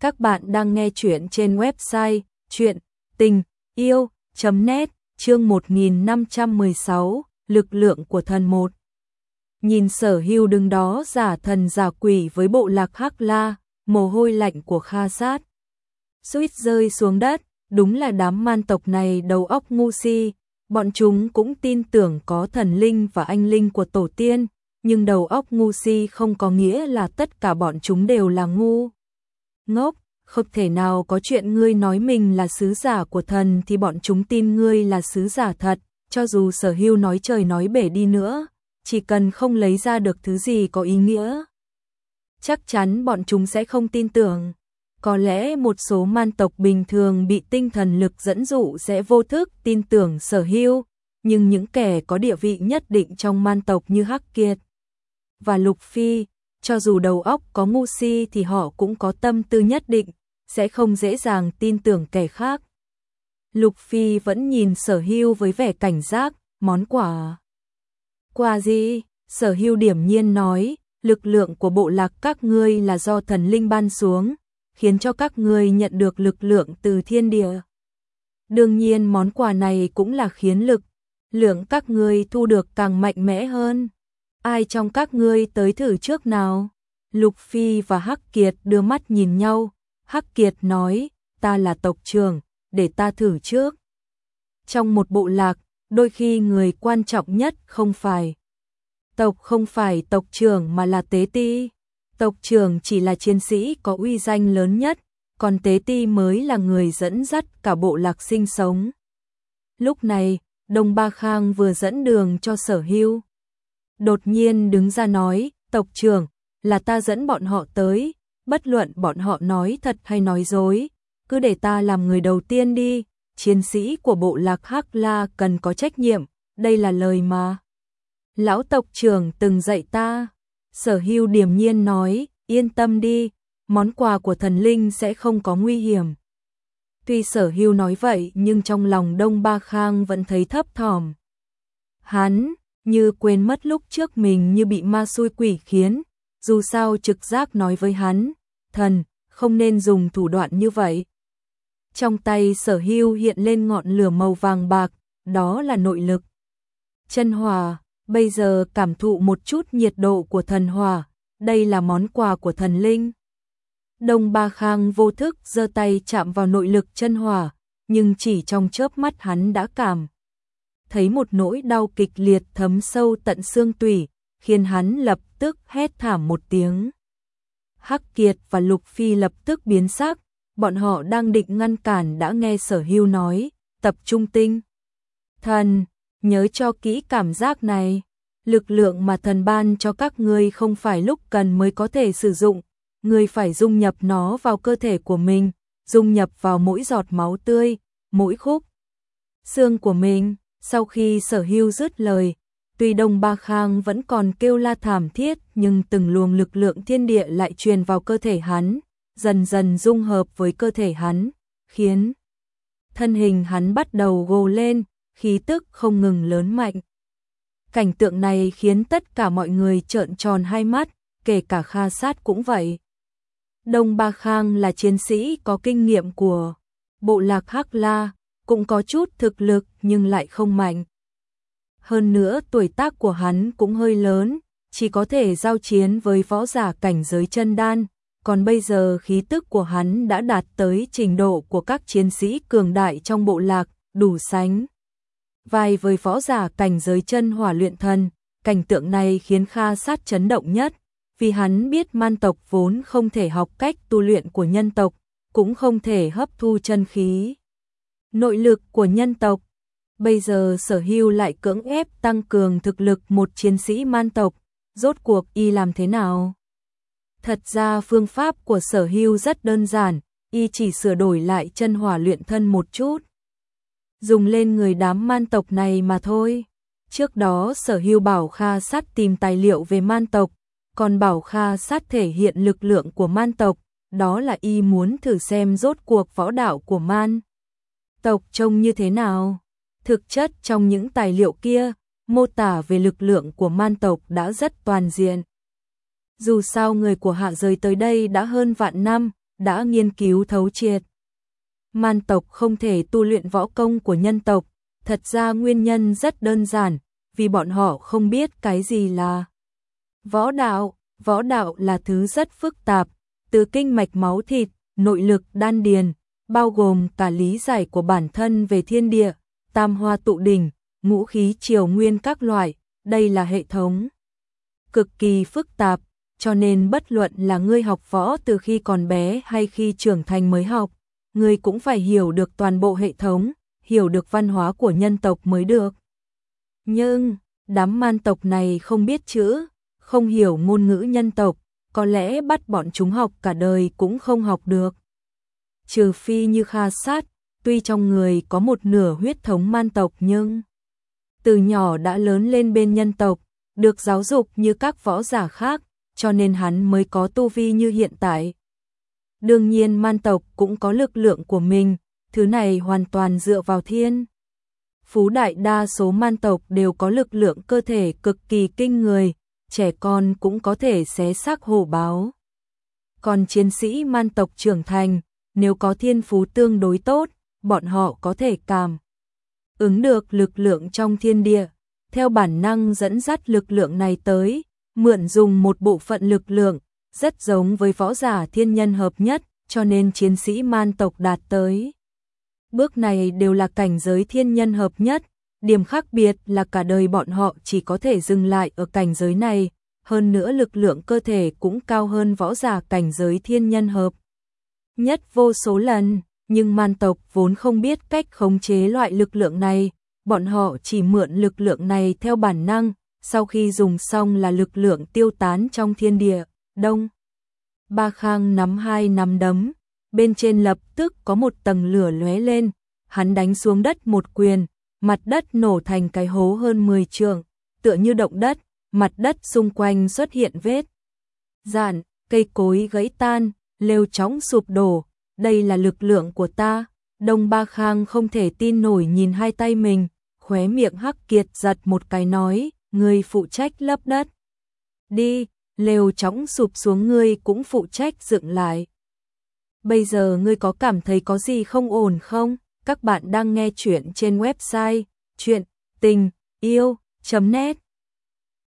Các bạn đang nghe chuyện trên website chuyện tình yêu.net chương 1516 lực lượng của thần một. Nhìn sở hưu đứng đó giả thần giả quỷ với bộ lạc hắc la, mồ hôi lạnh của Kha sát. Suýt rơi xuống đất, đúng là đám man tộc này đầu óc ngu si, bọn chúng cũng tin tưởng có thần linh và anh linh của tổ tiên, nhưng đầu óc ngu si không có nghĩa là tất cả bọn chúng đều là ngu. Ngốc, không thể nào có chuyện ngươi nói mình là sứ giả của thần thì bọn chúng tin ngươi là sứ giả thật, cho dù sở hưu nói trời nói bể đi nữa, chỉ cần không lấy ra được thứ gì có ý nghĩa. Chắc chắn bọn chúng sẽ không tin tưởng. Có lẽ một số man tộc bình thường bị tinh thần lực dẫn dụ sẽ vô thức tin tưởng sở hưu, nhưng những kẻ có địa vị nhất định trong man tộc như Hắc Kiệt và Lục Phi, cho dù đầu óc có ngu si thì họ cũng có tâm tư nhất định, sẽ không dễ dàng tin tưởng kẻ khác. Lục Phi vẫn nhìn sở hưu với vẻ cảnh giác, món quà. Quà gì? Sở hưu điểm nhiên nói, lực lượng của bộ lạc các ngươi là do thần linh ban xuống, khiến cho các ngươi nhận được lực lượng từ thiên địa. Đương nhiên món quà này cũng là khiến lực, lượng các ngươi thu được càng mạnh mẽ hơn. Ai trong các ngươi tới thử trước nào? Lục Phi và Hắc Kiệt đưa mắt nhìn nhau, Hắc Kiệt nói, ta là tộc trưởng, để ta thử trước. Trong một bộ lạc, đôi khi người quan trọng nhất không phải tộc không phải tộc trưởng mà là tế ti. Tộc trưởng chỉ là chiến sĩ có uy danh lớn nhất, còn tế ti mới là người dẫn dắt cả bộ lạc sinh sống. Lúc này, Đông Ba Khang vừa dẫn đường cho sở hưu. Đột nhiên đứng ra nói, tộc trưởng, là ta dẫn bọn họ tới, bất luận bọn họ nói thật hay nói dối, cứ để ta làm người đầu tiên đi, chiến sĩ của bộ lạc Hắc La cần có trách nhiệm, đây là lời mà. Lão tộc trưởng từng dạy ta, sở hưu điềm nhiên nói, yên tâm đi, món quà của thần linh sẽ không có nguy hiểm. Tuy sở hưu nói vậy nhưng trong lòng Đông Ba Khang vẫn thấy thấp thỏm. Hắn, như quên mất lúc trước mình như bị ma xui quỷ khiến, dù sao trực giác nói với hắn, thần, không nên dùng thủ đoạn như vậy. Trong tay sở hưu hiện lên ngọn lửa màu vàng bạc, đó là nội lực. Chân hòa, bây giờ cảm thụ một chút nhiệt độ của thần hòa, đây là món quà của thần linh. Đông Ba Khang vô thức giơ tay chạm vào nội lực chân hòa, nhưng chỉ trong chớp mắt hắn đã cảm thấy một nỗi đau kịch liệt thấm sâu tận xương tủy, khiến hắn lập tức hét thảm một tiếng. Hắc Kiệt và Lục Phi lập tức biến sắc, bọn họ đang định ngăn cản đã nghe sở hưu nói, tập trung tinh. Thần, nhớ cho kỹ cảm giác này, lực lượng mà thần ban cho các ngươi không phải lúc cần mới có thể sử dụng, ngươi phải dung nhập nó vào cơ thể của mình, dung nhập vào mỗi giọt máu tươi, mỗi khúc xương của mình. Sau khi sở hưu dứt lời, tuy Đông Ba Khang vẫn còn kêu la thảm thiết nhưng từng luồng lực lượng thiên địa lại truyền vào cơ thể hắn, dần dần dung hợp với cơ thể hắn, khiến thân hình hắn bắt đầu gồ lên, khí tức không ngừng lớn mạnh. Cảnh tượng này khiến tất cả mọi người trợn tròn hai mắt, kể cả Kha Sát cũng vậy. Đông Ba Khang là chiến sĩ có kinh nghiệm của bộ lạc Hắc La, cũng có chút thực lực nhưng lại không mạnh. Hơn nữa tuổi tác của hắn cũng hơi lớn, chỉ có thể giao chiến với võ giả cảnh giới chân đan, còn bây giờ khí tức của hắn đã đạt tới trình độ của các chiến sĩ cường đại trong bộ lạc, đủ sánh. Vai với võ giả cảnh giới chân hỏa luyện thần, cảnh tượng này khiến Kha sát chấn động nhất, vì hắn biết man tộc vốn không thể học cách tu luyện của nhân tộc, cũng không thể hấp thu chân khí nội lực của nhân tộc. Bây giờ sở hưu lại cưỡng ép tăng cường thực lực một chiến sĩ man tộc, rốt cuộc y làm thế nào? Thật ra phương pháp của sở hưu rất đơn giản, y chỉ sửa đổi lại chân hỏa luyện thân một chút. Dùng lên người đám man tộc này mà thôi. Trước đó sở hưu bảo Kha sát tìm tài liệu về man tộc, còn bảo Kha sát thể hiện lực lượng của man tộc, đó là y muốn thử xem rốt cuộc võ đạo của man tộc trông như thế nào. Thực chất trong những tài liệu kia, mô tả về lực lượng của man tộc đã rất toàn diện. Dù sao người của hạ rời tới đây đã hơn vạn năm, đã nghiên cứu thấu triệt. Man tộc không thể tu luyện võ công của nhân tộc, thật ra nguyên nhân rất đơn giản, vì bọn họ không biết cái gì là võ đạo. Võ đạo là thứ rất phức tạp, từ kinh mạch máu thịt, nội lực đan điền, bao gồm cả lý giải của bản thân về thiên địa, tam hoa tụ đỉnh, ngũ khí triều nguyên các loại, đây là hệ thống cực kỳ phức tạp, cho nên bất luận là ngươi học võ từ khi còn bé hay khi trưởng thành mới học, ngươi cũng phải hiểu được toàn bộ hệ thống, hiểu được văn hóa của nhân tộc mới được. Nhưng, đám man tộc này không biết chữ, không hiểu ngôn ngữ nhân tộc, có lẽ bắt bọn chúng học cả đời cũng không học được. Trừ phi như Kha Sát, tuy trong người có một nửa huyết thống man tộc nhưng từ nhỏ đã lớn lên bên nhân tộc, được giáo dục như các võ giả khác, cho nên hắn mới có tu vi như hiện tại. Đương nhiên man tộc cũng có lực lượng của mình, thứ này hoàn toàn dựa vào thiên. Phú đại đa số man tộc đều có lực lượng cơ thể cực kỳ kinh người, trẻ con cũng có thể xé xác hổ báo. Còn chiến sĩ man tộc trưởng thành, nếu có thiên phú tương đối tốt, bọn họ có thể cảm ứng được lực lượng trong thiên địa, theo bản năng dẫn dắt lực lượng này tới, mượn dùng một bộ phận lực lượng, rất giống với võ giả thiên nhân hợp nhất, cho nên chiến sĩ man tộc đạt tới. Bước này đều là cảnh giới thiên nhân hợp nhất, điểm khác biệt là cả đời bọn họ chỉ có thể dừng lại ở cảnh giới này, hơn nữa lực lượng cơ thể cũng cao hơn võ giả cảnh giới thiên nhân hợp. Nhất vô số lần, nhưng man tộc vốn không biết cách khống chế loại lực lượng này, bọn họ chỉ mượn lực lượng này theo bản năng, sau khi dùng xong là lực lượng tiêu tán trong thiên địa, đông. Ba Khang nắm hai nắm đấm, bên trên lập tức có một tầng lửa lóe lên, hắn đánh xuống đất một quyền, mặt đất nổ thành cái hố hơn 10 trượng, tựa như động đất, mặt đất xung quanh xuất hiện vết. Dạn, cây cối gãy tan, lều chóng sụp đổ, đây là lực lượng của ta. Đông Ba Khang không thể tin nổi nhìn hai tay mình, khóe miệng hắc kiệt giật một cái nói, người phụ trách lấp đất. Đi, lều chóng sụp xuống ngươi cũng phụ trách dựng lại. Bây giờ ngươi có cảm thấy có gì không ổn không? Các bạn đang nghe chuyện trên website chuyện tình yêu.net